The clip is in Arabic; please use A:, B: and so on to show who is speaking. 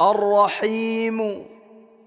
A: الرحيم.